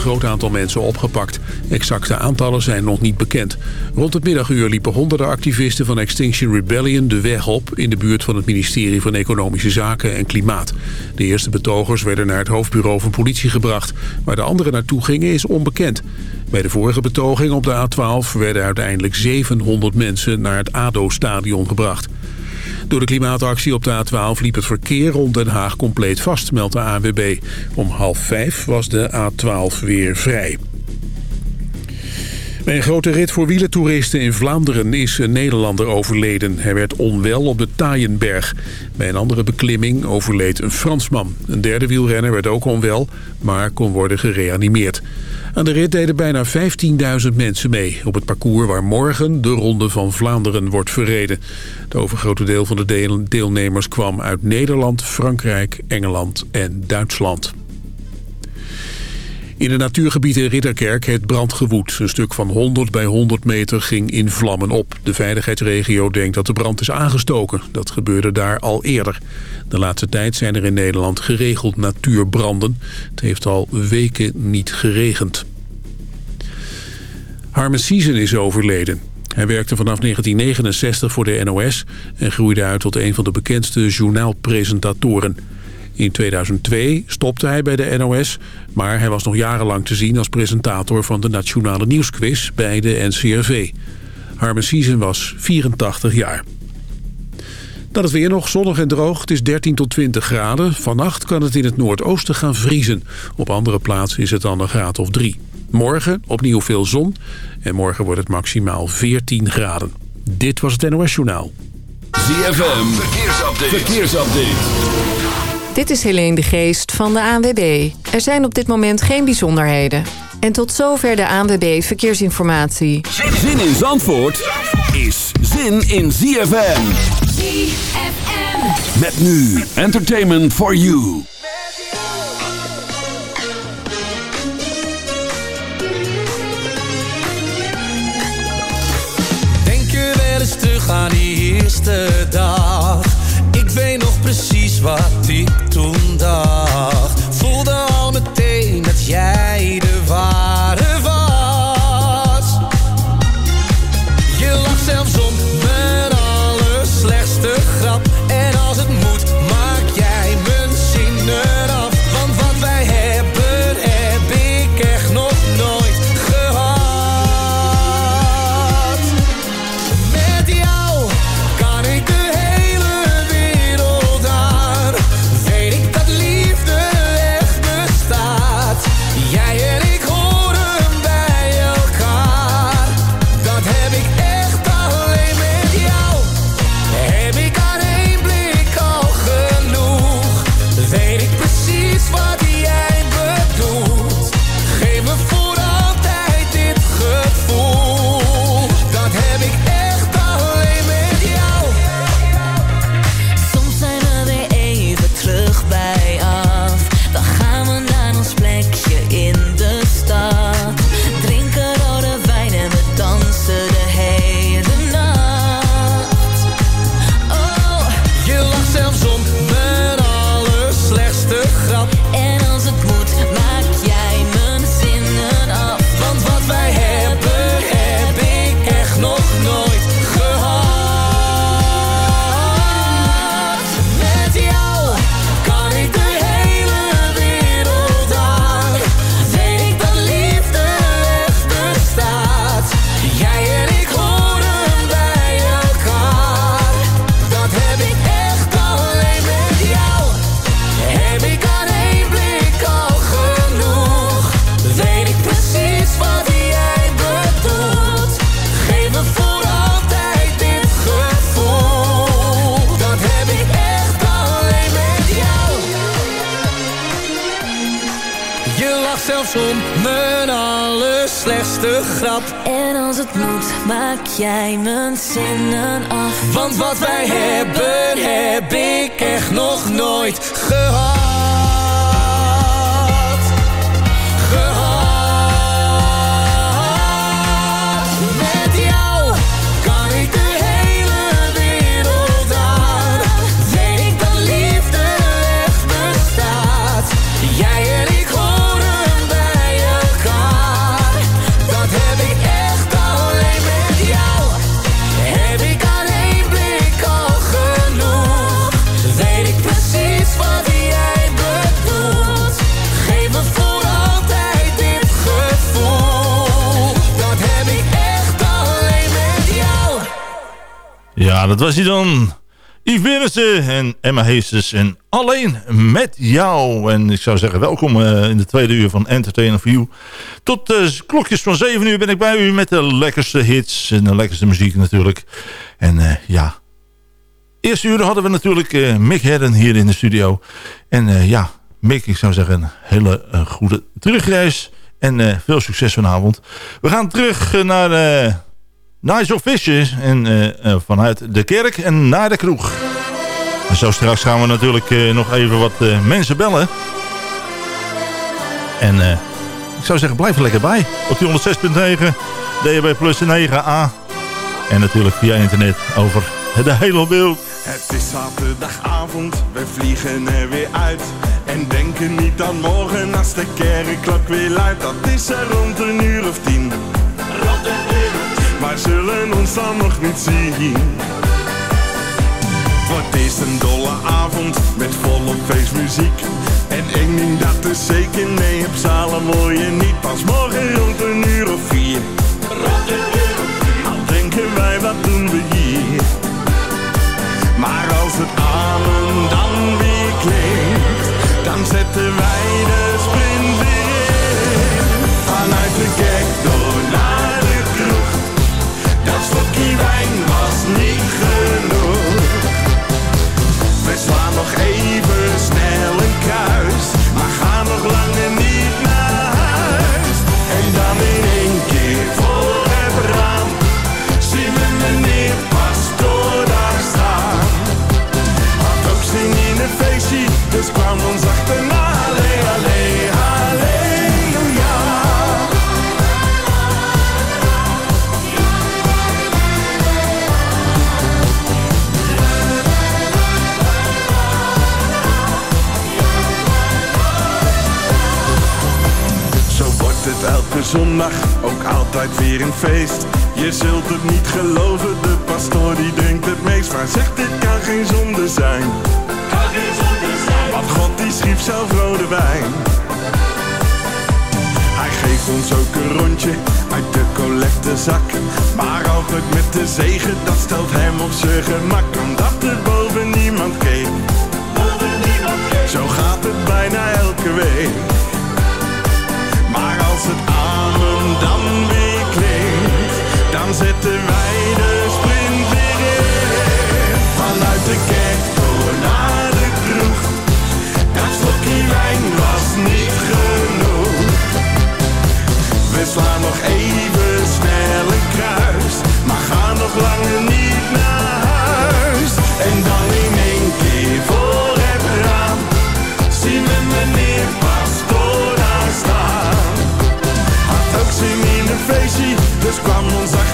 groot aantal mensen opgepakt. Exacte aantallen zijn nog niet bekend. Rond het middaguur liepen honderden activisten van Extinction Rebellion de weg op... in de buurt van het ministerie van Economische Zaken en Klimaat. De eerste betogers werden naar het hoofdbureau van politie gebracht. Waar de anderen naartoe gingen is onbekend. Bij de vorige betoging op de A12 werden uiteindelijk 700 mensen naar het ADO-stadion gebracht. Door de klimaatactie op de A12 liep het verkeer rond Den Haag compleet vast, meldt de ANWB. Om half vijf was de A12 weer vrij. Bij een grote rit voor wielentoeristen in Vlaanderen is een Nederlander overleden. Hij werd onwel op de Taaienberg. Bij een andere beklimming overleed een Fransman. Een derde wielrenner werd ook onwel, maar kon worden gereanimeerd. Aan de rit deden bijna 15.000 mensen mee... op het parcours waar morgen de Ronde van Vlaanderen wordt verreden. Het overgrote deel van de deelnemers kwam uit Nederland, Frankrijk, Engeland en Duitsland. In de natuurgebied in Ridderkerk heeft brand gewoed. Een stuk van 100 bij 100 meter ging in vlammen op. De veiligheidsregio denkt dat de brand is aangestoken. Dat gebeurde daar al eerder. De laatste tijd zijn er in Nederland geregeld natuurbranden. Het heeft al weken niet geregend. Harmen Siezen is overleden. Hij werkte vanaf 1969 voor de NOS en groeide uit tot een van de bekendste journaalpresentatoren. In 2002 stopte hij bij de NOS, maar hij was nog jarenlang te zien als presentator van de Nationale Nieuwsquiz bij de NCRV. Harmen Siezen was 84 jaar. Dan het weer nog zonnig en droog. Het is 13 tot 20 graden. Vannacht kan het in het noordoosten gaan vriezen. Op andere plaatsen is het dan een graad of 3. Morgen opnieuw veel zon. En morgen wordt het maximaal 14 graden. Dit was het NOS Journaal. ZFM. Verkeersupdate. Verkeersupdate. Dit is Helene de Geest van de ANWB. Er zijn op dit moment geen bijzonderheden. En tot zover de ANWB Verkeersinformatie. Zin in Zandvoort is zin in ZFM. ZFM. Met nu Entertainment for You. Denk je wel eens terug aan die eerste dag Ik weet nog precies wat ik toen dacht. Voelde al meteen dat jij jij mijn zinnen af. Want wat wij hebben, heb ik echt nog nooit gehad. Dat was hij dan. Yves Berendsen en Emma Heesters en alleen met jou. En ik zou zeggen, welkom eh, in de tweede uur van Entertainer for You. Tot uh, klokjes van 7 uur ben ik bij u met de lekkerste hits en de lekkerste muziek natuurlijk. En uh, ja, eerste uur hadden we natuurlijk Mick Herren hier in de studio. En ja, Mick, ik zou zeggen, een hele goede terugreis. En veel succes vanavond. We gaan terug naar Nigel Fisher. En uh, vanuit de kerk en naar de kroeg. Zo straks gaan we natuurlijk uh, nog even wat mensen bellen. En ik zou zeggen, blijf er lekker bij. Op die 106.9, DHB Plus 9A. En natuurlijk via internet over de hele wereld. Het is zaterdagavond, we vliegen er weer uit. En denken niet aan morgen als de kerkklok weer luidt. Dat is er rond een uur of tien. Rond maar zullen ons dan nog niet zien. Het is een dolle avond met volop feestmuziek. En één ding dat is zeker, nee, op zalen je niet. Pas morgen rond een uur of vier. Rond. Al denken wij, wat doen we hier? Maar als het amen dan weer klinkt, dan zetten wij de sprint dus kwam ons achterna. Allee, allee, halleluja. Zo wordt het elke zondag ook altijd weer een feest. Je zult het niet geloven, de pastoor die drinkt het meest. Maar zegt dit kan geen zonde zijn. Kan geen zonde zijn. Want God die schiep zelf rode wijn. Hij geeft ons ook een rondje uit de collectezak. Maar altijd met de zegen, dat stelt hem op zijn gemak. Omdat er boven niemand keek. Zo gaat het bijna elke week. Maar als het amen dan weer klinkt, dan zetten wij We nog even snel een kruis, maar gaan nog langer niet naar huis. En dan in één keer voor het raam, zien we meneer Pastoor daar staan. Had ook zin in een feestje, dus kwam ons achterna.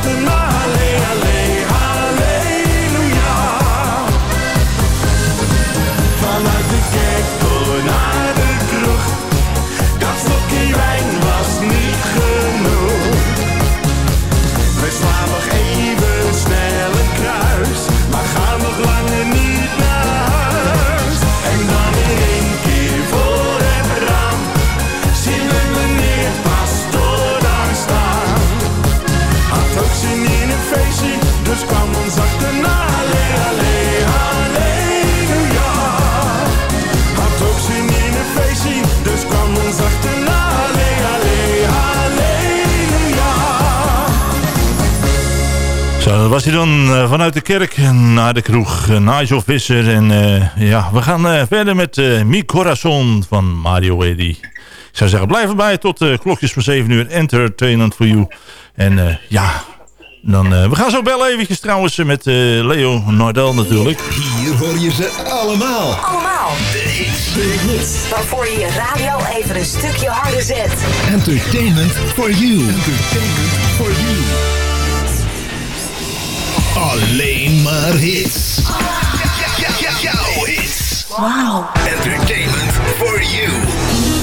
Dat was hij dan uh, vanuit de kerk naar de kroeg. Uh, Nigel Visser. En uh, ja, we gaan verder met Mi Corazon van Mario Eddy. Ik zou zeggen, blijf erbij tot klokjes van 7 uur. Entertainment for you. En ja, dan, we gaan zo bellen eventjes trouwens met Leo Nordel natuurlijk. Hier hoor je ze allemaal. Allemaal. De hits. De hits waarvoor je je radio even een stukje harder zet. Entertainment for you. Entertainment for you. Alleen maar hits. Jouw hits. Wauw. Entertainment for you.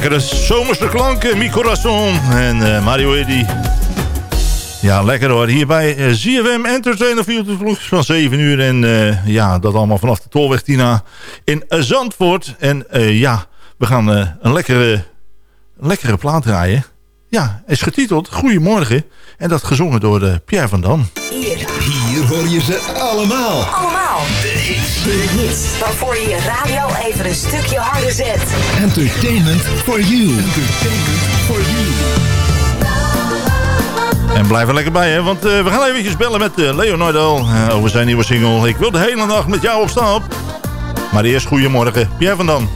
Lekkere zomerse klanken, Mi Corazon en eh, Mario Eddy. Ja, lekker hoor. Hier bij eh, ZFM Entertainer voor de vloeg van 7 uur. En eh, ja, dat allemaal vanaf de Tolweg Tina in Zandvoort. En eh, ja, we gaan een lekkere, een lekkere plaat draaien. Ja, is getiteld Goedemorgen. En dat gezongen door Pierre van Dam. Hier, Hier hoor je ze allemaal. allemaal. Hits. De hits. Waarvoor je je radio even een stukje harder zet. Entertainment for you. Entertainment for you. En blijf er lekker bij, hè, want eh, we gaan eventjes bellen met uh, Leonardo eh, over zijn nieuwe single. Ik wil de hele nacht met jou op stap. Maar eerst goedemorgen, Pierre van Dam.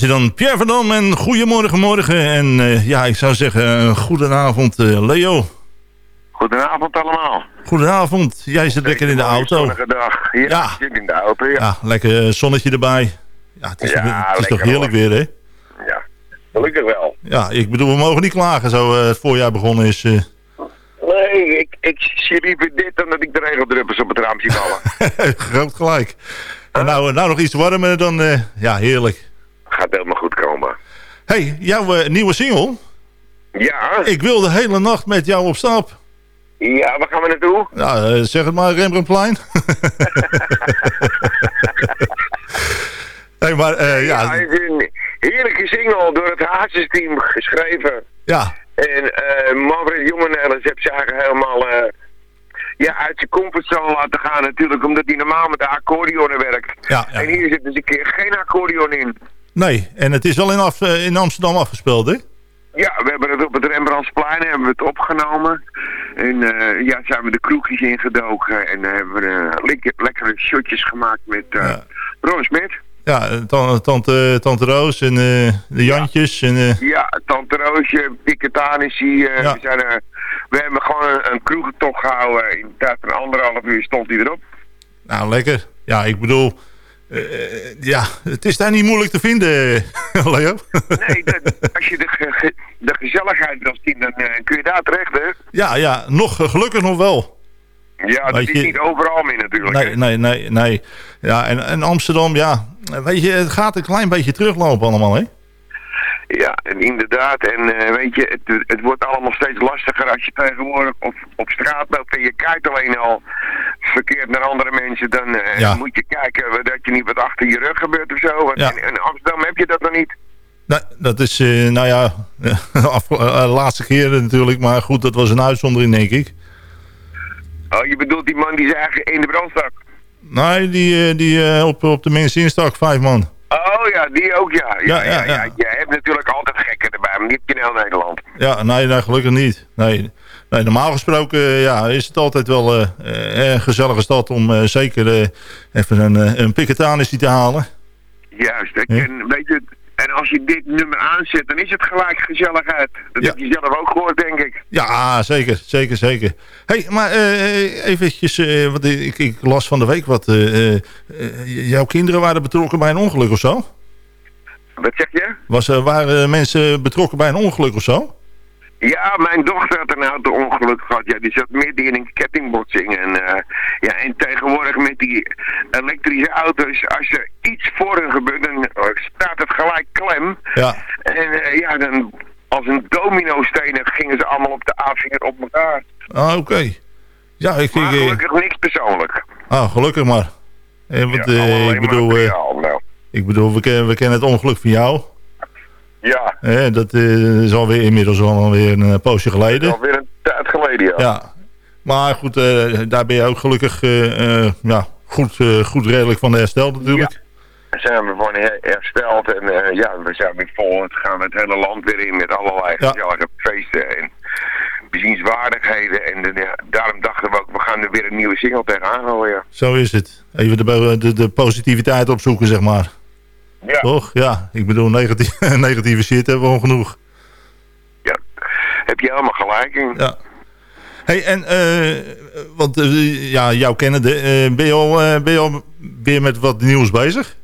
Was hij dan, Pierre van Dam. En goedemorgen, morgen. En eh, ja, ik zou zeggen, uh, goedenavond, eh, Leo. Goedenavond allemaal. Goedenavond. Jij zit lekker in de auto. Dag. Ja, zit in de auto, ja. Ja, lekker zonnetje erbij. Ja, het is, Ja, toch, het is toch heerlijk hoor. weer, hè? Ja, gelukkig wel. Ja, ik bedoel, we mogen niet klagen zo het voorjaar begonnen is. Nee, ik, ik zie liever dit dan dat ik de regeldruppels op het raam zie vallen. Groot gelijk. En nou, nou nog iets warmer dan... ja, heerlijk. Gaat helemaal goed komen. Hey, jouw eh, nieuwe single. Ja, Ik wil de hele nacht met jou op stap. ja, waar gaan we naartoe? Nou, eh, zeg het maar, Rembrandtplein. Maar eh, ja, Ja, het is een heerlijke single door het Hazes-team geschreven. ja, En eh Manfred Jongenellis heeft ze eigenlijk helemaal ja, uit zijn comfortzone laten gaan natuurlijk, omdat hij normaal met de accordeonen werkt. Ja, ja. En hier zit dus een keer geen accordeon in. Nee. En het is wel in, af, eh, in Amsterdam afgespeeld, hè? Ja, we hebben het op het Rembrandtsplein hebben we het opgenomen. En eh, ja, zijn we de kroegjes ingedoken en eh, hebben we lekker, lekkere shotjes gemaakt met eh Ja. Ron Smit. Ja, tan- tante, tante Roos en de Jantjes. En, eh, Ja, Tante Roosje, Piketanissie. eh Ja. we, zijn, we hebben gewoon een, een kroegentocht gehouden. In de tijd van anderhalf uur stond hij erop. nou, lekker. Ja, ik bedoel... eh, eh, ja, het is daar niet moeilijk te vinden, Leo. Nee, als je de, ge- de gezelligheid wil zien, dan eh, kun je daar terecht, hè? ja, ja, nog eh, gelukkig nog wel. Ja, dat is je- niet overal meer natuurlijk. Nee, hè? nee, nee, nee. Ja, en, en Amsterdam, ja. Weet je, het gaat een klein beetje teruglopen allemaal, hè? Ja, en inderdaad. En eh, weet je, het, het wordt allemaal steeds lastiger als je tegenwoordig op, op straat loopt en je kijkt alleen al verkeerd naar andere mensen. Dan eh, Ja. moet je kijken dat je niet wat achter je rug gebeurt of zo. Ja. in, in Amsterdam heb je dat nog niet. Nee, dat is, eh, nou ja, laatste keer natuurlijk. Maar goed, dat was een uitzondering, denk ik. Oh, je bedoelt die man die zijn in de brand stak? Nee, die, die op, op de mensen instak, vijf man. Oh ja, die ook ja. Ja, Ja, ja, ja, ja, ja. Je hebt natuurlijk altijd gekken erbij, maar die heb je in heel Nederland. Ja, nee, nee gelukkig niet. Nee, nee normaal gesproken eh, ja, is het altijd wel eh, eh, een gezellige stad om eh, zeker eh, even een, eh, een piketanissie te halen. Juist. Ik. En, weet je, en als je dit nummer aanzet, dan is het gelijk gezelligheid. Dat Ja. heb je zelf ook gehoord, denk ik. Ja, zeker, zeker, zeker. hey, maar eh eventjes, eh, want ik, ik las van de week wat... eh, eh, eh, jouw kinderen waren betrokken bij een ongeluk of zo? Wat zeg je? Was, waren mensen betrokken bij een ongeluk of zo? Ja, mijn dochter had een auto-ongeluk gehad. Ja, die zat midden in een kettingbotsing. En, eh, ja, en tegenwoordig met die elektrische auto's, als er iets voor hen gebeurt, dan eh, staat het gelijk klem. Ja, En eh, ja, dan als een domino-stenen gingen ze allemaal op de A4 op elkaar. ah, oké. Ja, ik, Maar eh, gelukkig niks persoonlijk. ah, gelukkig maar. Eh, want, Ja, eh, ik bedoel, nou. ik bedoel we, kennen, we kennen het ongeluk van jou. Ja, dat eh, is alweer inmiddels alweer een eh, poosje geleden. alweer een tijd geleden, ja. Ja. Maar goed, eh, daar ben je ook gelukkig ja, goed, goed redelijk van hersteld natuurlijk. zijn we van her- hersteld en ja, we zijn weer vol. Het gaan we het hele land weer in met allerlei Ja. gezellige feesten en bezienswaardigheden. En ja, daarom dachten we ook, we gaan er weer een nieuwe single tegenaan gooien. Zo is het. Even de, de, de positiviteit opzoeken, zeg maar. Ja, Toch? Ja, ik bedoel, negatieve, negatieve shit hebben we al genoeg. ja. Heb je helemaal gelijk in. Ja. hey, en, eh, want eh, ja, jouw kennende, eh, ben, je al, ben je al weer met wat nieuws bezig?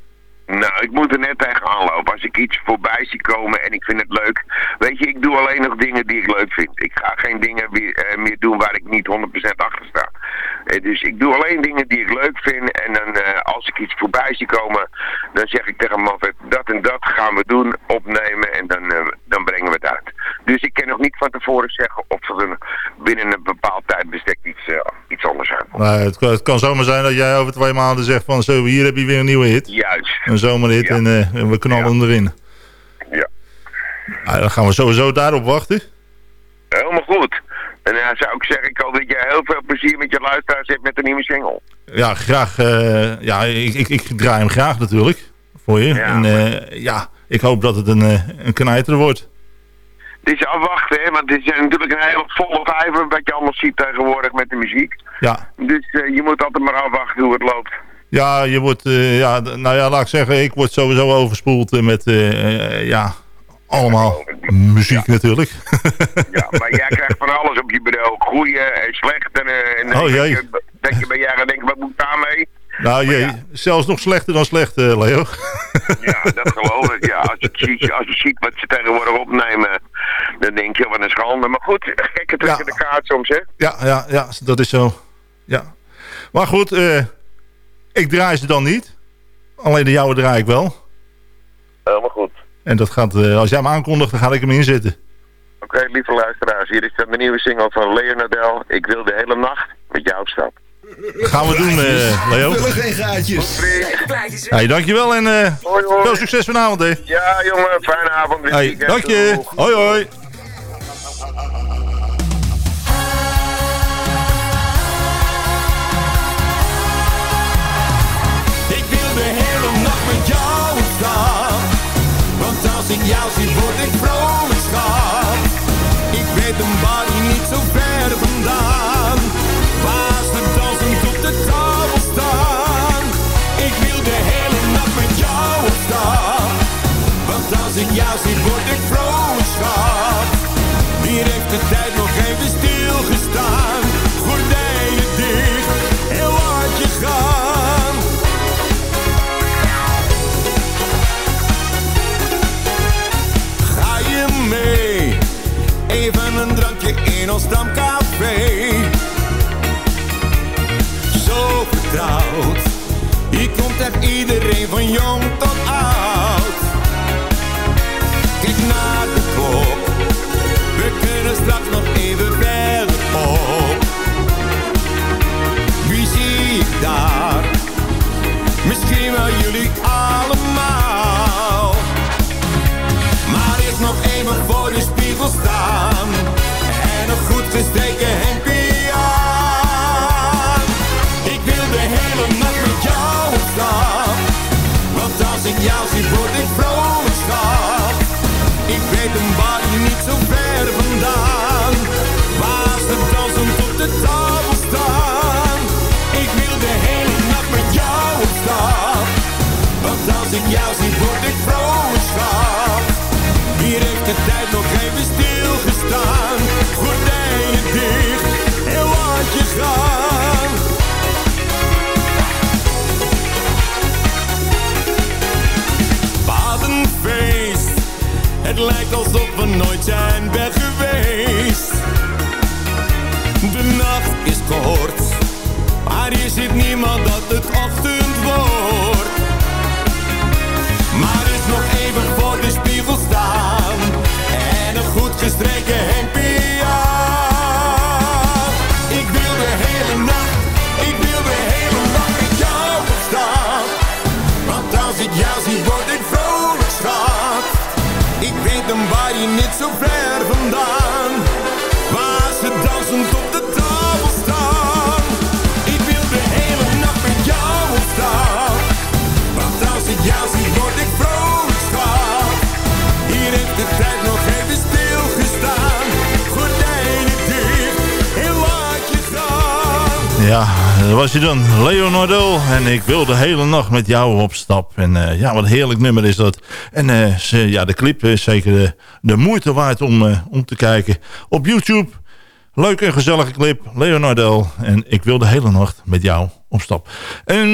Nou, ik moet er net tegenaan lopen. Als ik iets voorbij zie komen en ik vind het leuk. Weet je, ik doe alleen nog dingen die ik leuk vind. Ik ga geen dingen weer, meer doen waar ik niet 100% achter sta. Eh, dus ik doe alleen dingen die ik leuk vind. En dan eh, als ik iets voorbij zie komen, dan zeg ik tegen Manfred, dat en dat gaan we doen, opnemen en dan, eh, dan brengen we het uit. Dus ik kan nog niet van tevoren zeggen of er een- binnen een bepaald tijdbestek iets, iets anders uitkomt. Nou, het, kan- het kan zomaar zijn dat jij over twee maanden zegt van zo, hier heb je weer een nieuwe hit. Juist. Een zomerhit Ja. en, en we knallen erin. Ja. Nou, dan gaan we sowieso daarop wachten. Helemaal goed. En dan zou ik zeggen, ik hoop dat jij heel veel plezier met je luisteraars hebt met de nieuwe single. Ja, graag. eh, ja, ik, ik, ik draai hem graag natuurlijk. Voor je. Ja, en eh, ja, ik hoop dat het een, eh, een knijter wordt. Het is afwachten, hè, want het is natuurlijk een hele volle vijver wat je allemaal ziet tegenwoordig met de muziek. Ja, Dus je moet altijd maar afwachten hoe het loopt. ja je wordt, ja, nou ja, laat ik zeggen, ik word sowieso overspoeld met, ja, allemaal muziek natuurlijk. Ja, maar jij krijgt van alles op je bureau. Goeie en slecht. En, eh, en Oh, jee. denk je, bij jaren, denk je, wat moet ik daarmee? nou, je, zelfs nog slechter dan slecht, eh, Leo. Ja, dat geloof ik. Ja, als, je ziet, als je ziet wat ze tegenwoordig opnemen, dan denk je, wat een schande. Maar goed, gekke trekken Ja. de kaart soms, hè? ja, ja, ja, dat is zo. Ja. Maar goed, eh, ik draai ze dan niet. Alleen de jouwe draai ik wel. Helemaal goed. En dat gaat, eh, als jij hem aankondigt, dan ga ik hem inzetten. Oké, lieve luisteraars, hier is dan de nieuwe single van Leonardel. Ik wil de hele nacht met jou op stap. Gaan we doen, eh, Leo. Vullen geen gaatjes. Hey, dankjewel en eh veel succes vanavond, hè. Ja, jongen, fijne avond. weer Hey, dank je. Hoi, hoi. Want gestreken hemdje aan. Ik wil de hele nacht, ik wil de hele nacht met jou staan. Want als ik jou zie word ik vrolijk schat. Ik weet een bar hier niet zo ver Ja, dat was je dan. Leonardo. En ik wil de hele nacht met jou op stap. En eh, ja, wat een heerlijk nummer is dat. En eh, ja, de clip is zeker de, moeite waard om, eh, om te kijken. Op YouTube. Leuke en gezellige clip. Leonardo. En ik wil de hele nacht met jou op stap. En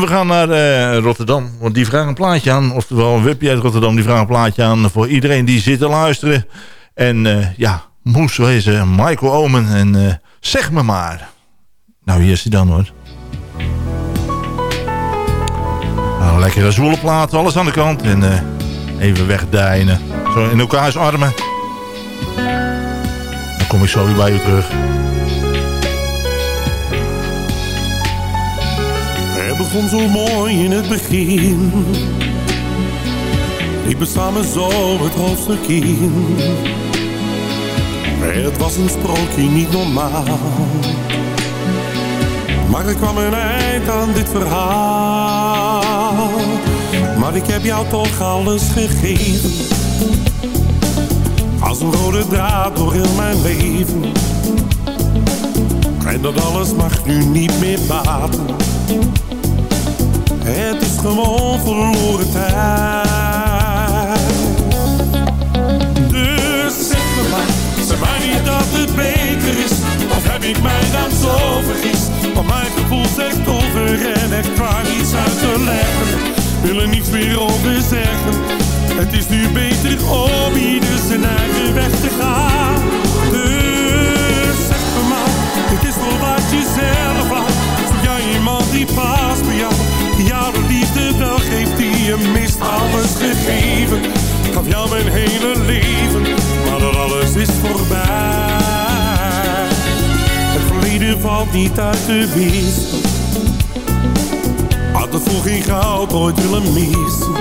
we gaan naar Rotterdam. Want die vragen een plaatje aan. Oftewel webje uit Rotterdam. Die vragen een plaatje aan voor iedereen die zit te luisteren. En ja, moest wezen. Michael Omen. En zeg me maar. Nou, hier is hij dan hoor. Nou, lekkere zwoele plaat, alles aan de kant. En eh, even wegdijnen. Zo in elkaars armen. Dan kom ik zo weer bij u terug. Het begon zo mooi in het begin. Liepen samen zo het hoofdstuk in. Het was een sprookje niet normaal. Maar er kwam een eind aan dit verhaal. Maar ik heb jou toch alles gegeven. Als een rode draad door heel mijn leven. En dat alles mag nu niet meer baten. Het is gewoon echt waar niets uit te leggen. Wil niets meer over zeggen. Het is nu beter om ieder zijn eigen weg te gaan. Dus zeg me maar, het is wel wat je zelf laat. Zoek jij iemand die past bij jou? Die jou de liefde wel geeft die je mist. Alles gegeven, gaf jou mijn hele leven. Maar dat alles is voorbij. Het verleden valt niet uit de wist. Voor geen goud ooit willen missen.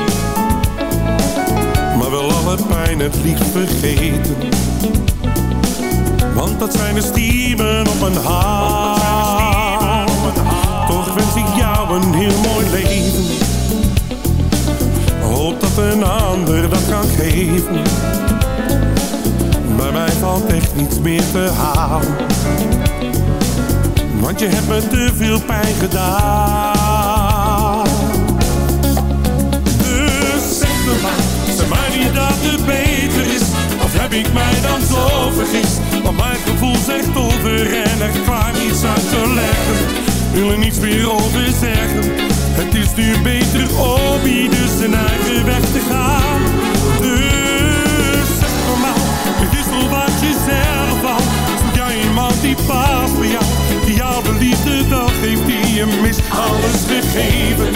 Maar wel alle pijn het liefst vergeten. Want dat zijn de stiemen op een haar. Toch wens ik jou een heel mooi leven. Hoop dat een ander dat kan geven. Bij mij valt echt niets meer te halen. Want je hebt me te veel pijn gedaan. Dus zeg maar, maar niet dat het beter is. Of heb ik mij dan zo vergist? Want mijn gevoel zegt over en er klaar niets uit te leggen. Wil er niets meer over zeggen. Het is nu beter om ieder zijn eigen weg te gaan. Dus zeg me maar, het wat je zelf wou. Zoek jij iemand die past bij jou, die jou de liefde wel geeft, die je mist. Alles gegeven,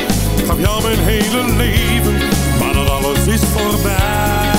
gaf jou mijn hele leven, maar alles is voorbij.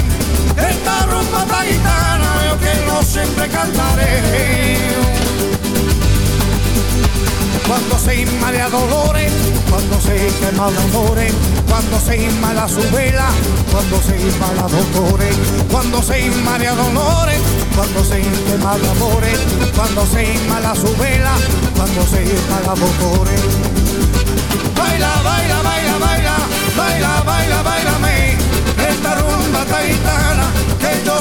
otra guitarra yo que no siempre cantaré. Cuando se inma de dolores, cuando se quema dolores, cuando se inma la su vela, cuando se inma la cuando se inma de dolores, cuando se quema dolores, cuando se inma la su vela, cuando se inma la. Baila, baila, baila, baila, baila, baila, baila, me, esta rumba taitana.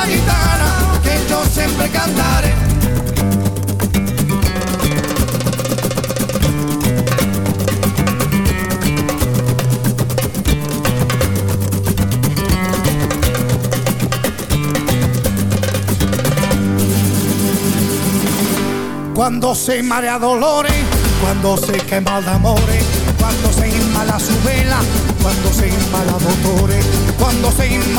la gitana che io sempre cantare. Quando sei in mare a dolore, quando sei che mal d'amore, quando su vela, quando sei in mala d'autore, quando sei in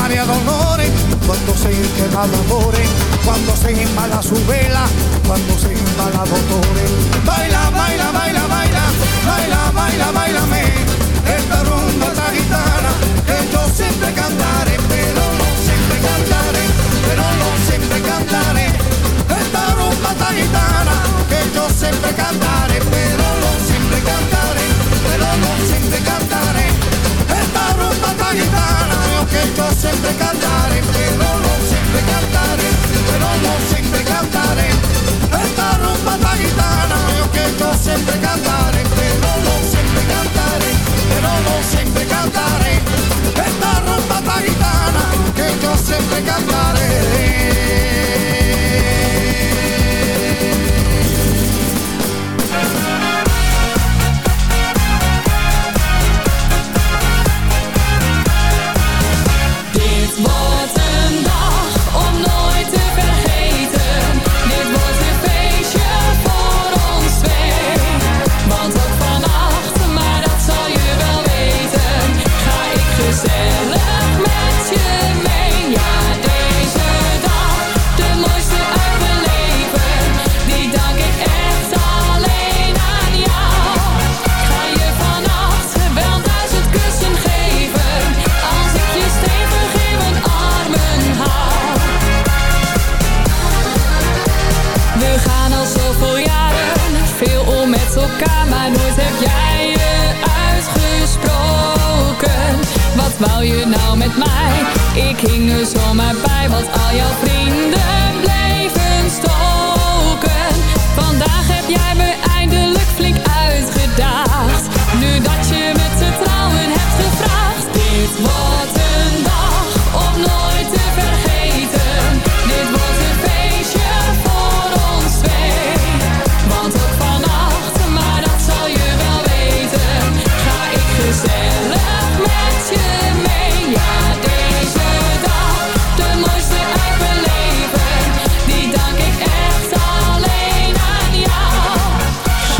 cuando se quema de amores, cuando se inmala su vela, cuando se inmala motores. Baila, baila, baila, baila, baila, baila, bailame,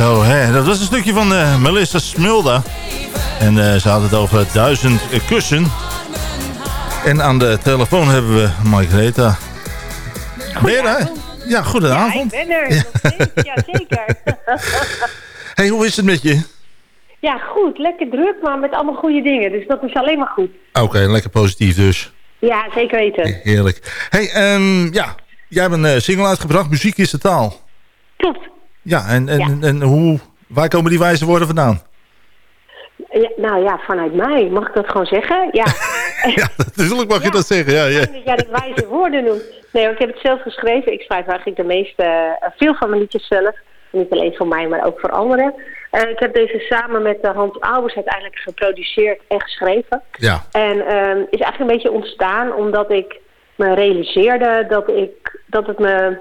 Zo, hè, dat was een stukje van eh, Melissa Smilda. En eh, ze had het over duizend eh, kussen. En aan de telefoon hebben we Margaretha. Daar? Ja, goedenavond. Ja, ik ben er. Ja, zeker. Hey, hoe is het met je? ja, goed. Lekker druk, maar met allemaal goede dingen. Dus dat is alleen maar goed. Oké, lekker positief dus. Ja, zeker weten. Heerlijk. Hey, ehm, ja, jij hebt een single uitgebracht, Muziek is de taal. Klopt. Ja, en, en, en hoe, waar komen die wijze woorden vandaan? Ja, nou ja, vanuit mij. Mag ik dat gewoon zeggen? Ja. ja, natuurlijk mag je dat zeggen. Ja, ja. Dat jij de wijze woorden noemt. Nee, ik heb het zelf geschreven. Ik schrijf eigenlijk de meeste, eh, veel van mijn liedjes zelf. Niet alleen voor mij, maar ook voor anderen. Eh, ik heb deze samen met uh, Hans Albers uiteindelijk geproduceerd en geschreven. Ja. En ehm, is eigenlijk een beetje ontstaan omdat ik me realiseerde dat, ik, dat het me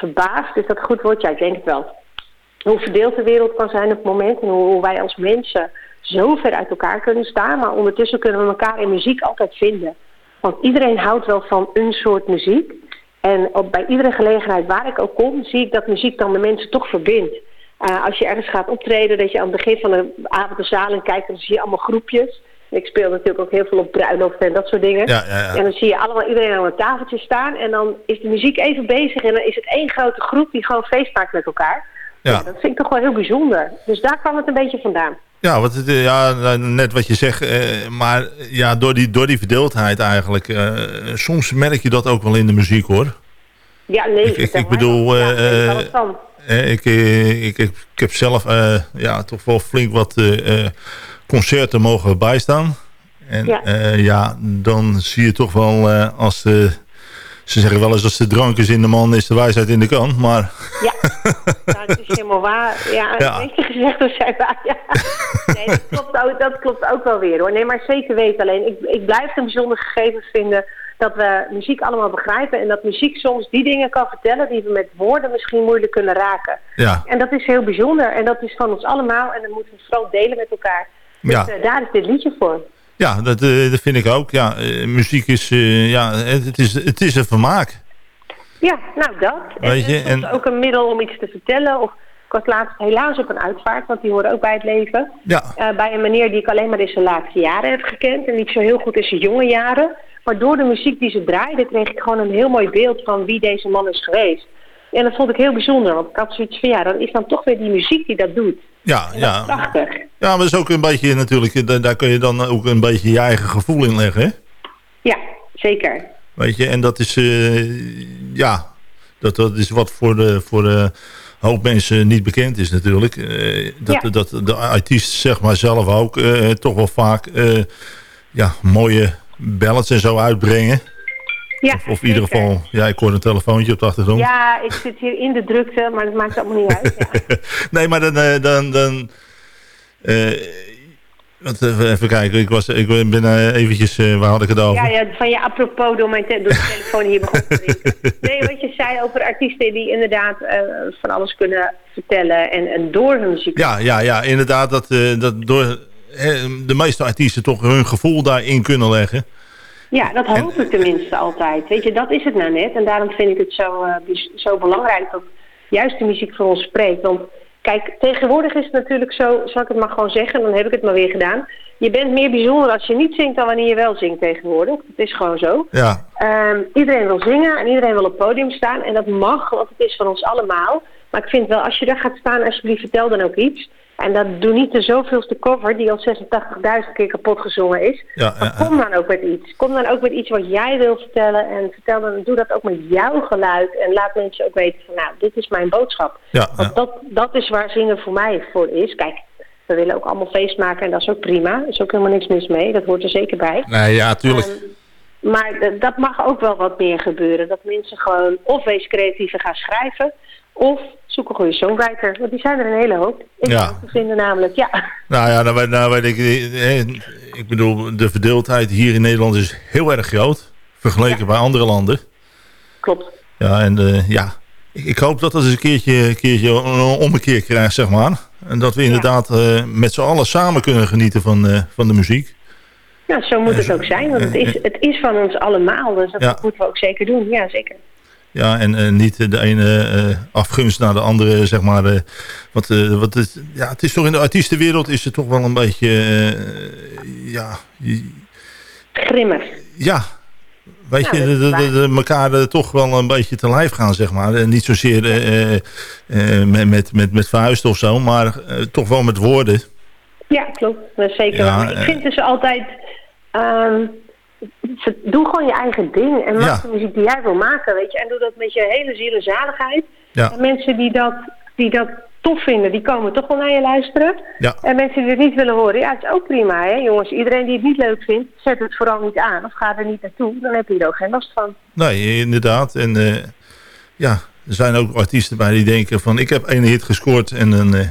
verbaast. Is dat een goed woord? Ja, ik denk het wel. Hoe verdeeld de wereld kan zijn op het moment. En hoe, wij als mensen zo ver uit elkaar kunnen staan. Maar ondertussen kunnen we elkaar in muziek altijd vinden. Want iedereen houdt wel van een soort muziek. En op, bij iedere gelegenheid waar ik ook kom, zie ik dat muziek dan de mensen toch verbindt. Eh, als je ergens gaat optreden, dat je aan het begin van de avond de zaal in kijkt, dan zie je allemaal groepjes. Ik speel natuurlijk ook heel veel op bruiloften en dat soort dingen. Ja, ja, ja. En dan zie je allemaal iedereen aan een tafeltje staan. En dan is de muziek even bezig en dan is het één grote groep die gewoon feest maakt met elkaar. Ja. dat vind ik toch wel heel bijzonder. Dus daar kwam het een beetje vandaan. Ja, wat, het, eh, ja, nou, net wat je zegt. eh, maar ja, door die, door die verdeeldheid eigenlijk. eh, soms merk je dat ook wel in de muziek hoor. Ja, nee. Ik, bedoel, Ja, weet ik ik, ik, ik, heb zelf ja, toch wel flink wat concerten mogen bijstaan. En Ja. ja. ja, dan zie je toch wel eh, als de... Ze zeggen wel eens als de drank is in de man is de wijsheid in de kan. Maar Nou, het is helemaal waar. Ja, Ja. beetje gezegd zijn waar. Ja. Nee, dat klopt, ook, dat klopt ook wel weer hoor. Nee, maar zeker weten. Alleen, ik, ik blijf het een bijzonder gegeven vinden dat we muziek allemaal begrijpen. En dat muziek soms die dingen kan vertellen die we met woorden misschien moeilijk kunnen raken. ja, En dat is heel bijzonder. En dat is van ons allemaal. En dat moeten we vooral delen met elkaar. Dus Ja. eh, daar is dit liedje voor. ja dat, eh, dat vind ik ook. Ja, eh, muziek is, ja, het, is, het is een vermaak. Ja, nou dat. Weet je, en, en ook een middel om iets te vertellen. Of ik was laatst helaas op een uitvaart, want die horen ook bij het leven. Ja. Bij een meneer die ik alleen maar in zijn laatste jaren heb gekend. En niet zo heel goed in zijn jonge jaren. Maar door de muziek die ze draaide, kreeg ik gewoon een heel mooi beeld van wie deze man is geweest. En dat vond ik heel bijzonder, want ik had zoiets van ja, dan is dan toch weer die muziek die dat doet. Ja, ja. Prachtig. Ja, maar dat is ook een beetje natuurlijk, eh, daar, daar kun je dan ook een beetje je eigen gevoel in leggen. Hè? Ja, zeker. Weet je, en dat is, eh, ja, dat, dat is wat voor de, voor de hoop mensen niet bekend is natuurlijk. Eh, dat, Ja. dat de artiest zeg maar zelf ook toch wel vaak ja, mooie ballads en zo uitbrengen. Ja, Of, of in ieder geval, ja, ik hoor een telefoontje op de achtergrond. Ja, ik zit hier in de drukte, maar dat maakt allemaal niet uit. Ja. Nee, maar dan... eh, dan, dan eh, wat, even, kijken, ik, was, ik ben eh, eventjes... eh, waar had ik het over? Ja, ja, van je apropos door, mijn te- door de telefoon hier begon te. Nee, wat je zei over artiesten die inderdaad eh, van alles kunnen vertellen en, en door hun muziek. Ja, ja, ja inderdaad. Dat, eh, dat door eh, de meeste artiesten toch hun gevoel daarin kunnen leggen. Ja, dat hoop ik tenminste altijd. Weet je, dat is het nou net. En daarom vind ik het zo, eh, zo belangrijk dat juist de muziek voor ons spreekt. Want kijk, tegenwoordig is het natuurlijk zo, zal ik het maar gewoon zeggen, dan heb ik het maar weer gedaan. Je bent meer bijzonder als je niet zingt dan wanneer je wel zingt tegenwoordig. Het is gewoon zo. Ja, Ehm, iedereen wil zingen en iedereen wil op het podium staan. En dat mag, want het is van ons allemaal. Maar ik vind wel, als je daar gaat staan, alsjeblieft vertel dan ook iets. En dat doe niet de zoveelste cover die al 86.000 keer kapot gezongen is. ja, Maar kom dan ook met iets. Kom dan ook met iets wat jij wil vertellen. En vertel dan, doe dat ook met jouw geluid. En laat mensen ook weten van, nou, dit is mijn boodschap. ja. Want dat, dat is waar zingen voor mij voor is. Kijk, we willen ook allemaal feest maken en dat is ook prima. Er is ook helemaal niks mis mee. Dat hoort er zeker bij. Nee, ja, tuurlijk. Ehm, maar dat mag ook wel wat meer gebeuren. Dat mensen gewoon of wees creatief en gaan schrijven... of zoek een goede songwriter. Want die zijn er een hele hoop. Ik Ja. te vinden namelijk, ja. Nou ja, nou, nou weet ik, eh, ik bedoel, de verdeeldheid hier in Nederland is heel erg groot. Vergeleken bij andere landen. Klopt. Ja, en eh, ja, ik, hoop dat dat eens een keertje, een keertje een ommekeer krijgt, zeg maar. En dat we inderdaad eh, met z'n allen samen kunnen genieten van, eh, van de muziek. Nou, zo moet het ook zijn. Want het is, het is van ons allemaal. Dus dat Ja. moeten we ook zeker doen. Ja, zeker. Ja, en eh, niet de ene eh, afgunst naar de andere, zeg maar. eh, wat, wat het, ja, het is toch in de artiestenwereld is het toch wel een beetje, ja, Grimmig. ja, weet Ja, je, dat de, elkaar toch wel een beetje te lijf gaan, zeg maar. En niet zozeer met, met, met, met vuisten of zo, maar toch wel met woorden. Ja, klopt. Dat is zeker Ja, waar. Maar ik vind dus altijd... ehm, doe gewoon je eigen ding. En maak Ja. de muziek die jij wil maken, weet je. En doe dat met je hele ziel en zaligheid. Ja. En mensen die dat, die dat tof vinden, die komen toch wel naar je luisteren. Ja. En mensen die het niet willen horen, ja, het is ook prima, hè, jongens. Iedereen die het niet leuk vindt, zet het vooral niet aan. Of ga er niet naartoe. Dan heb je er ook geen last van. Nee, inderdaad. En eh, ja, er zijn ook artiesten bij die denken van... ik heb één hit gescoord en dan eh,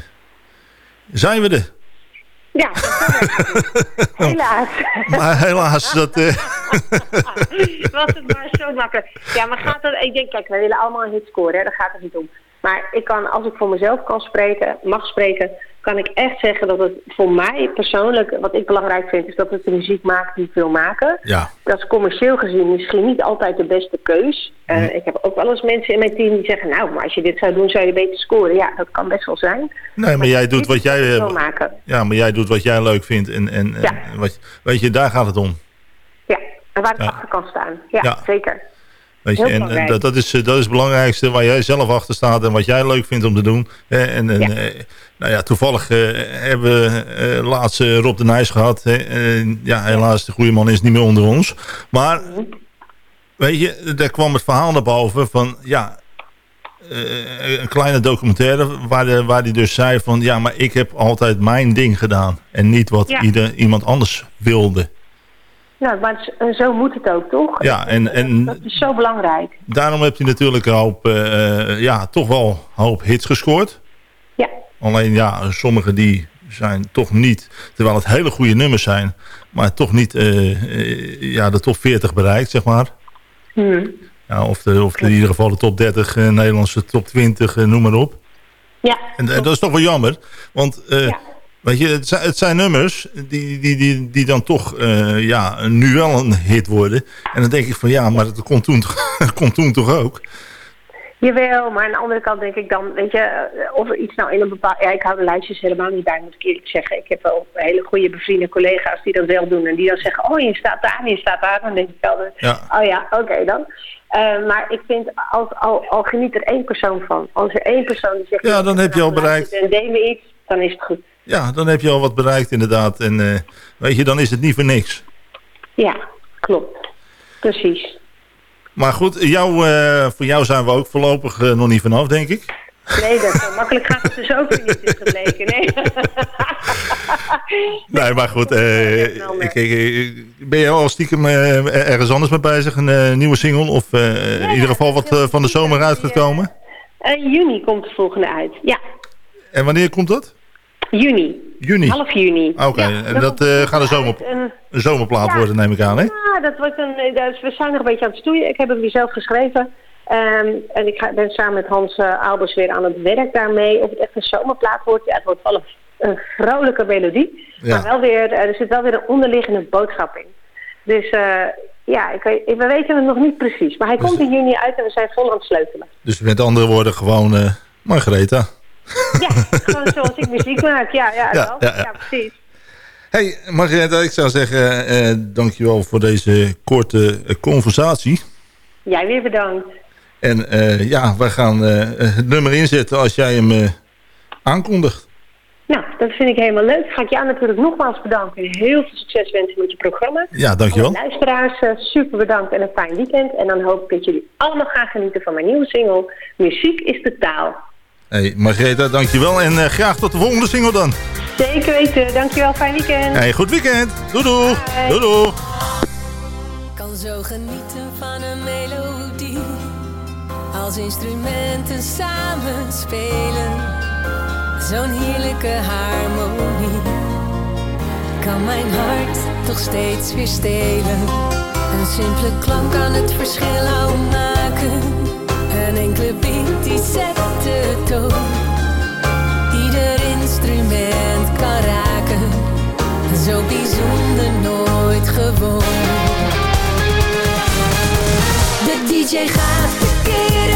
zijn we er. Ja, helaas. Maar helaas, dat... eh, Was het maar zo makkelijk. Ja, maar gaat het... Ik denk, kijk, we willen allemaal een hit scoren, hè, daar gaat het niet om. Maar ik kan, als ik voor mezelf kan spreken, mag spreken, kan ik echt zeggen dat het voor mij persoonlijk, wat ik belangrijk vind, is dat het de muziek maakt die ik wil maken. ja, Dat is commercieel gezien misschien niet altijd de beste keus. Eh, Ik heb ook wel eens mensen in mijn team die zeggen, nou, maar als je dit zou doen, zou je beter scoren. Ja, dat kan best wel zijn. nee, maar jij doet wat jij... Ik eh, wil maken. ja, maar jij doet wat jij leuk vindt. En, en, en Ja. wat, weet je, daar gaat het om. Ja, en waar Ja. achter kan staan. Ja. zeker. Weet je, Heel en dat, dat, is, eh, dat is het belangrijkste waar jij zelf achter staat en wat jij leuk vindt om te doen. En en Ja. eh, nou ja, toevallig eh, hebben we laatst Rob de Nijs gehad. Ja, helaas, de goede man is niet meer onder ons. Maar, weet je, daar kwam het verhaal naar boven van, ja, een kleine documentaire waar, de, waar die dus zei van, ja, maar ik heb altijd mijn ding gedaan. En niet wat Ja. ieder, iemand anders wilde. Nou, maar en zo moet het ook, toch? Ja, en, en Dat is zo belangrijk. daarom heeft hij natuurlijk een hoop, eh, eh, ja, toch wel een hoop hits gescoord. Ja. Alleen ja, sommige die zijn toch niet, terwijl het hele goede nummers zijn, maar toch niet eh, eh, ja, de top 40 bereikt, zeg maar. Hmm. Ja, of, de, of in ieder geval de top 30, eh, Nederlandse top 20, eh, noem maar op. Ja. En, en dat is toch wel jammer, want eh, weet je, het, zijn, het zijn nummers die, die, die, die dan toch eh, ja, nu wel een hit worden. En dan denk ik van ja, maar dat komt toen, komt toen toch ook. Jawel, maar aan de andere kant denk ik dan, weet je, eh, of er iets nou in een bepaald... Ja, ik hou de lijstjes helemaal niet bij, moet ik eerlijk zeggen. Ik heb wel hele goede bevriende collega's die dat wel doen en die dan zeggen, oh, je staat daar en je staat daar. Dan denk ik altijd, Ja. oh ja, oké dan. Eh, maar ik vind, als, al, al geniet er één persoon van, als er één persoon die zegt... Ja, dan heb je al bereikt. En deed me iets, dan is het goed. Ja, dan heb je al wat bereikt inderdaad. En eh, weet je, dan is het niet voor niks. Ja, klopt. Precies. Maar goed, jou, eh, voor jou zijn we ook voorlopig eh, nog niet vanaf, denk ik. Nee, dat, zo makkelijk gaat het dus ook niet, is gebleken. Nee. Nee, maar goed. ik, ben je al stiekem ergens anders mee bezig? Een nieuwe single? Of in ieder geval wat van de zomer uit gaat komen? Eh, juni komt de volgende uit. Ja, En wanneer komt dat? Juni. Juni? Half juni. Oké, Ja, en dat eh, gaat een, zomer, een zomerplaat Ja. worden, neem ik aan, hè? Ja, dat wordt een, is- we zijn nog een beetje aan het stoeien. Ik heb hem weer zelf geschreven. Ehm, en ik ga, ben samen met Hans uh, Albers weer aan het werk daarmee. Of het echt een zomerplaat wordt. Ja, het wordt wel een, een vrolijke melodie. Ja. Maar wel weer, er zit wel weer een onderliggende boodschap in. Dus ja, ik, weet- we weten het nog niet precies. Maar hij komt in juni uit en we zijn vol aan het sleutelen. Dus met andere woorden gewoon eh Gewoon zoals ik muziek maak. Ja, ja, Ja, ja, ja, ja. precies. Hey Margaretha, ik zou zeggen, eh, dankjewel voor deze korte eh, conversatie. Jij weer bedankt. En eh, ja, we gaan eh, het nummer inzetten als jij hem eh, aankondigt. Nou, dat vind ik helemaal leuk. Ga ik jou natuurlijk nogmaals bedanken. En heel veel succes wensen met je programma. Ja, dankjewel. Luisteraars, eh, super bedankt en een fijn weekend. En dan hoop ik dat jullie allemaal gaan genieten van mijn nieuwe single. Muziek is de taal. Hey Margaretha, dankjewel. En eh, graag tot de volgende single dan. Zeker weten. Dankjewel, fijn weekend. Hey, goed weekend. Doei doei. Doei doei. Kan kan zo genieten van een melodie. Als instrumenten samen spelen. Zo'n heerlijke harmonie. Kan mijn hart toch steeds weer stelen. Een simpele klank kan het verschil al maken. Een enkele beat die zet de toon. Ieder instrument kan raken. Zo bijzonder nooit gewoon. De DJ gaat tekeer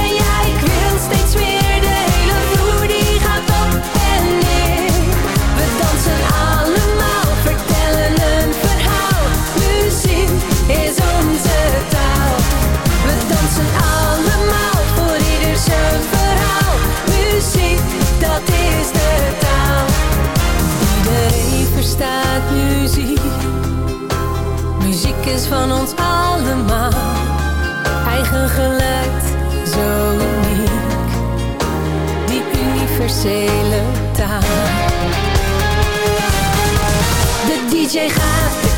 Verstaat muziek. Muziek is van ons allemaal. Eigen geluid, zo uniek. Die universele taal. De DJ gaat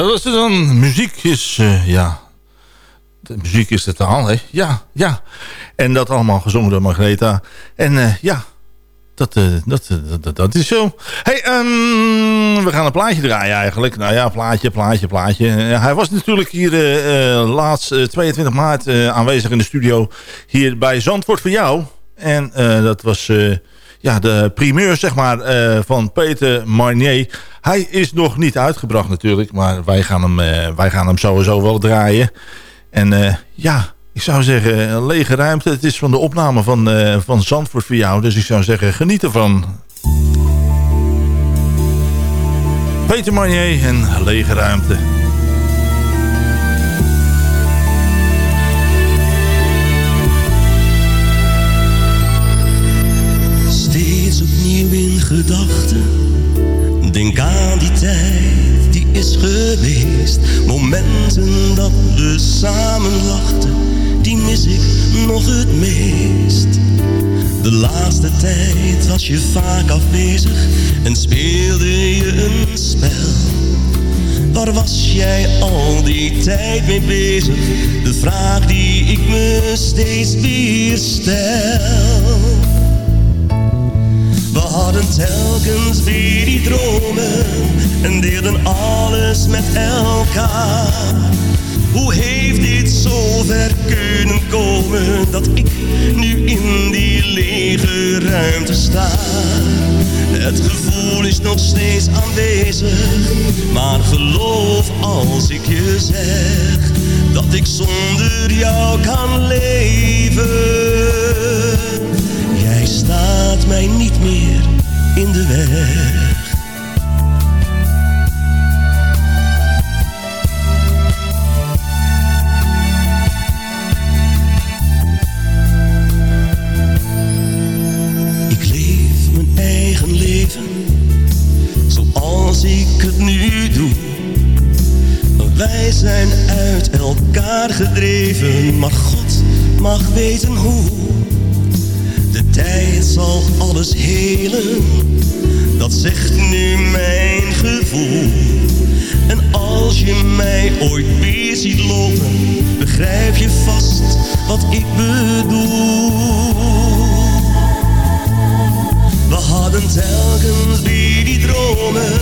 Dat was het dan. Muziek is, eh, ja... De muziek is de taal, hè? Ja, ja. En dat allemaal gezongen door Margaretha. En eh, ja, dat, eh, dat, dat, dat, is zo. hey, ehm, we gaan een plaatje draaien eigenlijk. Nou ja, plaatje, plaatje, plaatje. Hij was natuurlijk hier laatst eh, 22 maart aanwezig in de studio. Hier bij Zandvoort voor jou. En dat was ja, de primeur zeg maar, eh, van Peter Marnier. Hij is nog niet uitgebracht natuurlijk. Maar wij gaan hem, eh, wij gaan hem sowieso wel draaien. En eh, ja, ik zou zeggen, lege ruimte. Het is van de opname van, van Zandvoort voor jou. Dus ik zou zeggen, geniet ervan. Peter Marnier en lege ruimte. Gedachten. Denk aan die tijd die is geweest. Momenten dat we samen lachten, die mis ik nog het meest. De laatste tijd was je vaak afwezig en speelde je een spel. Waar was jij al die tijd mee bezig? De vraag die ik me steeds weer stel. We hadden telkens weer die dromen en deelden alles met elkaar. Hoe heeft dit zo ver kunnen komen dat ik nu in die lege ruimte sta? Het gevoel is nog steeds aanwezig, maar geloof als ik je zeg dat ik zonder jou kan leven. Staat mij niet meer in de weg. Ik leef mijn eigen leven zoals ik het nu doe. Wij zijn uit elkaar gedreven, maar God mag weten hoe. Tijd zal alles helen, Dat zegt nu mijn gevoel. En als je mij ooit weer ziet lopen, begrijp je vast wat ik bedoel. We hadden telkens weer die dromen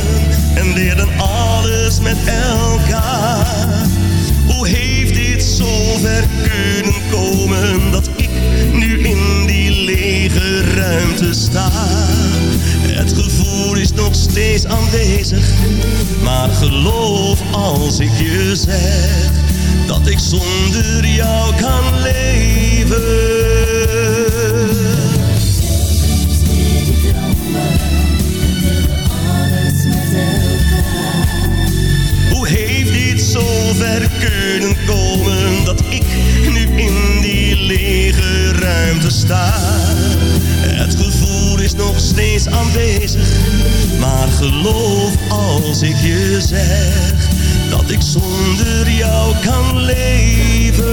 en leerden alles met elkaar. Hoe heeft dit zo ver kunnen komen dat ik nu in lege ruimte sta? Het gevoel is nog steeds aanwezig, maar geloof als ik je zeg dat ik zonder jou kan leven. Hoe heeft dit zo ver kunnen komen dat ik nu in die lege ruimte sta? Het gevoel is nog steeds aanwezig, maar geloof als ik je zeg dat ik zonder jou kan leven.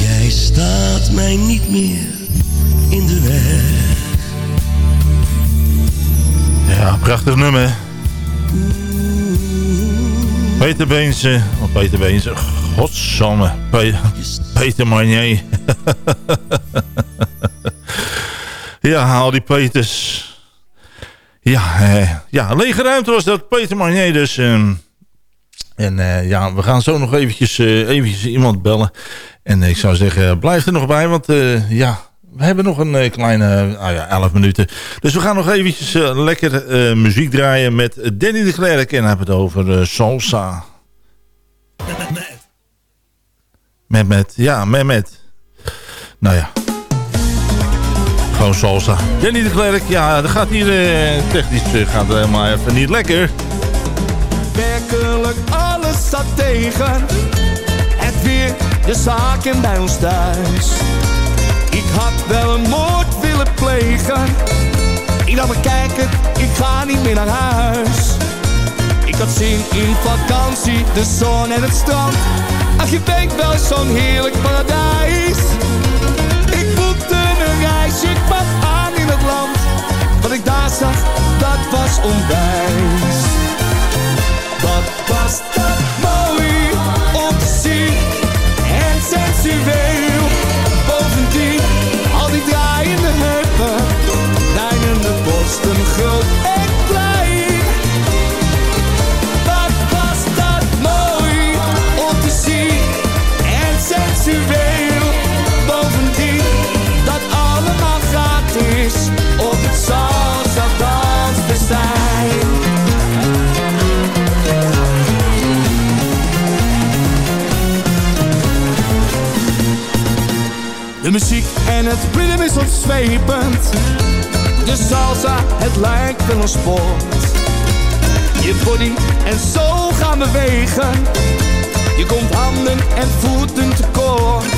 Jij staat mij niet meer in de weg. Ja, prachtig nummer. Peter Beense, of Peter Beense, godsamme, Pe Peter Marnier. Ja, al die Peters. Ja, eh, ja, lege ruimte was dat, Peter Marnier dus. ehm. en eh, ja, we gaan zo nog eventjes, eh, eventjes iemand bellen. En ik zou zeggen, blijf er nog bij, want ja, we hebben nog een kleine, nou ja, 11 minuten. Dus we gaan nog eventjes lekker muziek draaien met Danny de Klerk. En hebben het over salsa. Met, met, ja, met, met. Nou ja. Gewoon salsa. Danny de Klerk, ja, dat gaat hier eh, technisch eh, gaat het helemaal even niet lekker. Werkelijk alles staat tegen. Het weer, de zaken bij ons thuis. Ik had wel een moord willen plegen. Ik dacht, maar kijk het, ik ga niet meer naar huis. Ik had zin in vakantie, de zon en het strand. Ach, je weet wel, zo'n heerlijk paradijs. Dat was onwijs. Wat was dat en het rhythm is ontzwepend. De salsa, het lijkt wel een sport. Je body en zo gaan bewegen. Je komt handen en voeten tekort.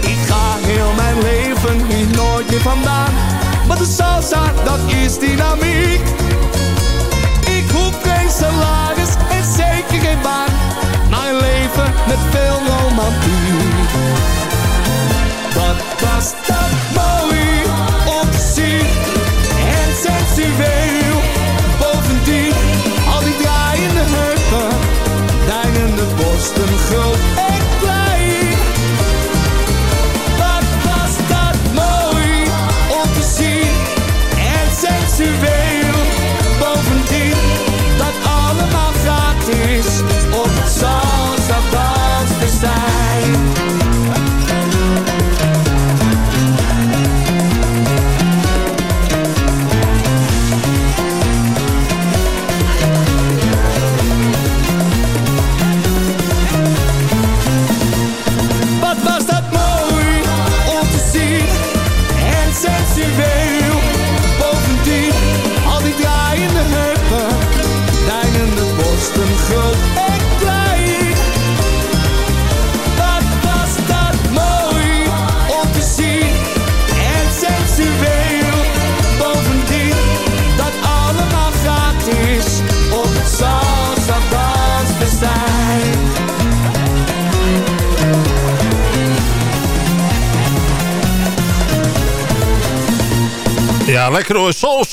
Ik ga heel mijn leven hier nooit meer vandaan. Want de salsa, dat is dynamiek. Ik hoef geen salaris en zeker geen baan. Maar een leven met veel romantiek. Wat was dat mooi om te zien en sensueel.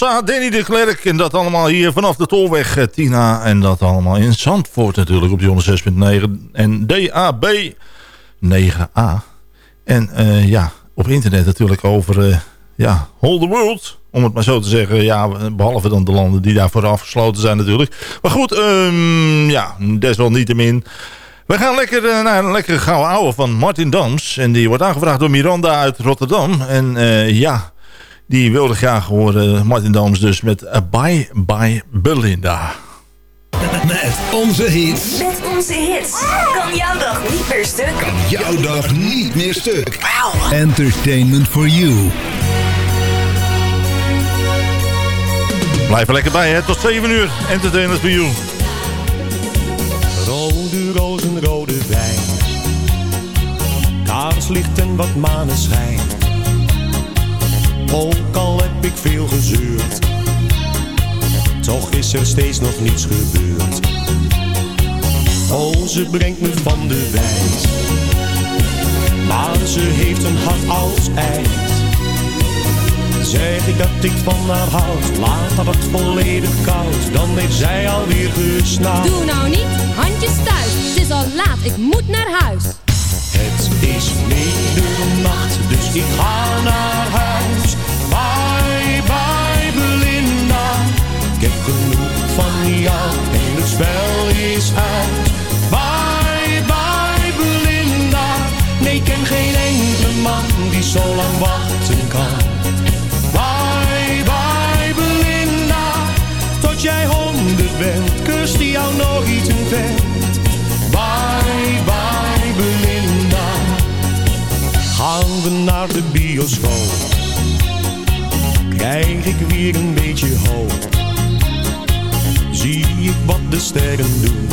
Danny de Klerk. En dat allemaal hier vanaf de Tolweg, eh, Tina. En dat allemaal in Zandvoort natuurlijk op die 106.9. En DAB 9A. En eh, ja, op internet natuurlijk over... eh, ja, whole the world. Om het maar zo te zeggen. Ja, behalve dan de landen die daarvoor afgesloten zijn natuurlijk. Maar goed, ehm, ja, desalniettemin. We gaan lekker naar een lekkere gouden ouwe van Martin Dams. En die wordt aangevraagd door Miranda uit Rotterdam. En ja, die wilde graag horen, Martin Dams dus met A Bye Bye Belinda. Met onze hits. Met onze hits. Kan jouw dag niet meer stuk. Jouw dag niet meer stuk. Entertainment for you. Blijf er lekker bij, hè? Tot 7 uur. Entertainment for you. Rode rozen, rode wijn. Kaarslicht en wat maneschijn. Ook al heb ik veel gezeurd. Toch is er steeds nog niets gebeurd. Oh, ze brengt me van de wijs. Maar ze heeft een hart als ijs. Zeg ik dat ik van haar houd, laat haar volledig koud. Dan heeft zij alweer gesnapt. Doe nou niet, handjes thuis. Het is al laat, ik moet naar huis. Het is middernacht, dus ik ga naar huis. Ik heb genoeg van jou en het spel is uit. Bye, bye Belinda. Nee, ik ken geen enkele man die zo lang wachten kan. Bye, bye Belinda. Tot jij honderd bent, kust die jou nog iets een vent. Bye, bye Belinda. Gaan we naar de bioscoop. Krijg ik weer een beetje hoop. Zie ik wat de sterren doen.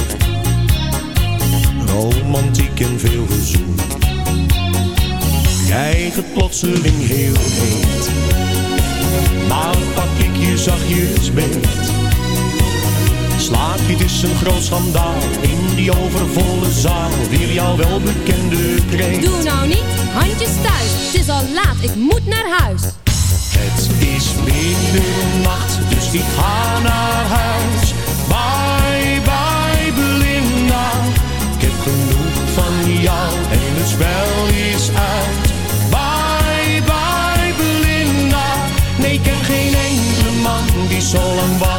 Romantiek en veel gezoen. Krijg het plotseling heel heet. Maar pak ik je zachtjes beet. Slaap je dus een groot schandaal in die overvolle zaal. Weer jouw welbekende kreet. Doe nou niet, handjes thuis. Het is al laat, ik moet naar huis. Het is middernacht, dus ik ga naar huis. Bye, bye Belinda. Ik heb genoeg van jou en het spel is uit. Bye, bye Belinda. Nee, ik ken geen enkele man die zo lang wachten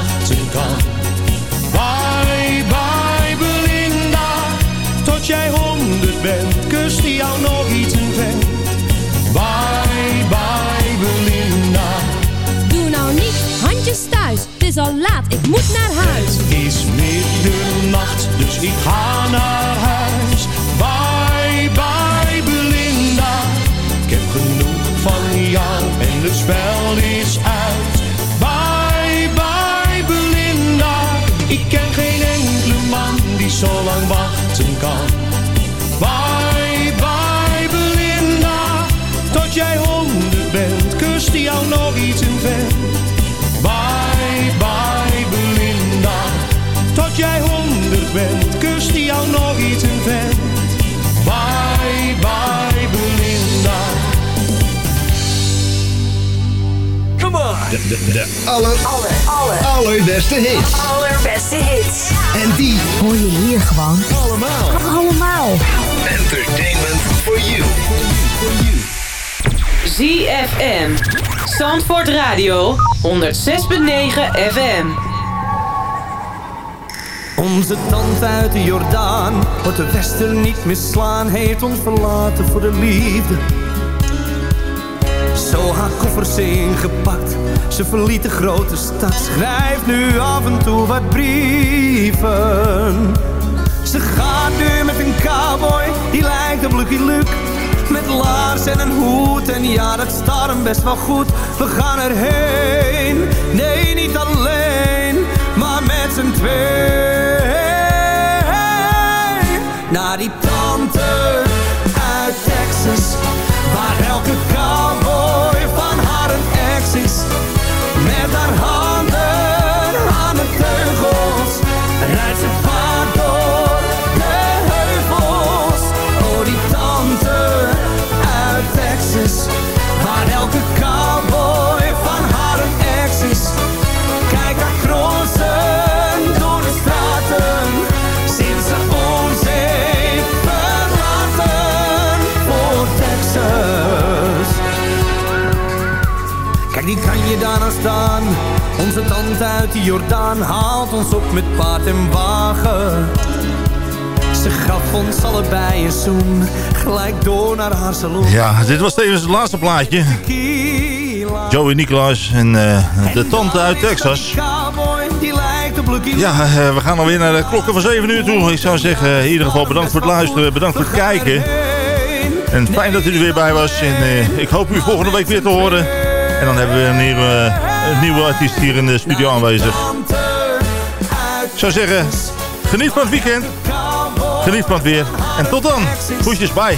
is laat, ik moet naar huis. Het is middernacht, dus ik ga naar huis. Bye, bye Belinda. Ik heb genoeg van jou en het spel is uit. Bye, bye Belinda. Ik ken geen enkele man die zo lang wachten kan. Bye, bye Belinda. Tot jij honderd bent, kust jou nog iets vent. Bye, bye jij honderd bent, kust die jou nog iets een vent. Bye, bye Belinda. Come on. De, de, de aller, aller, aller, allerbeste hits. allerbeste hits. En die Hoor je hier gewoon. allemaal. Allemaal. Entertainment for you. ZFM. Zandvoort Radio. 106.9 FM. Onze tante uit de Jordaan wordt de Wester niet misslaan, heeft ons verlaten voor de liefde. Zo haar koffers ingepakt, ze verliet de grote stad, schrijft nu af en toe wat brieven. Ze gaat nu met een cowboy, die lijkt op Lucky Luke. Met laars en een hoed, en ja, dat staat hem best wel goed. We gaan erheen, nee, niet alleen, maar met z'n twee. Naar die tante uit Texas, Onze tante uit de Jordaan haalt ons op met paard en wagen. Ze gaf ons allebei een zoen, gelijk door naar haar salon. Ja, dit was tevens het laatste plaatje. Joey Nicolaas en eh, de tante uit Texas. Ja, eh, we gaan alweer naar de klokken van 7 uur toe. Ik zou zeggen, in ieder geval bedankt voor het luisteren. Bedankt voor het kijken. En fijn dat u er weer bij was. En eh, ik hoop u volgende week weer te horen. En dan hebben we een nieuwe, een nieuwe artiest hier in de studio aanwezig. Ik zou zeggen, geniet van het weekend. Geniet van het weer. En tot dan. Groetjes, bye.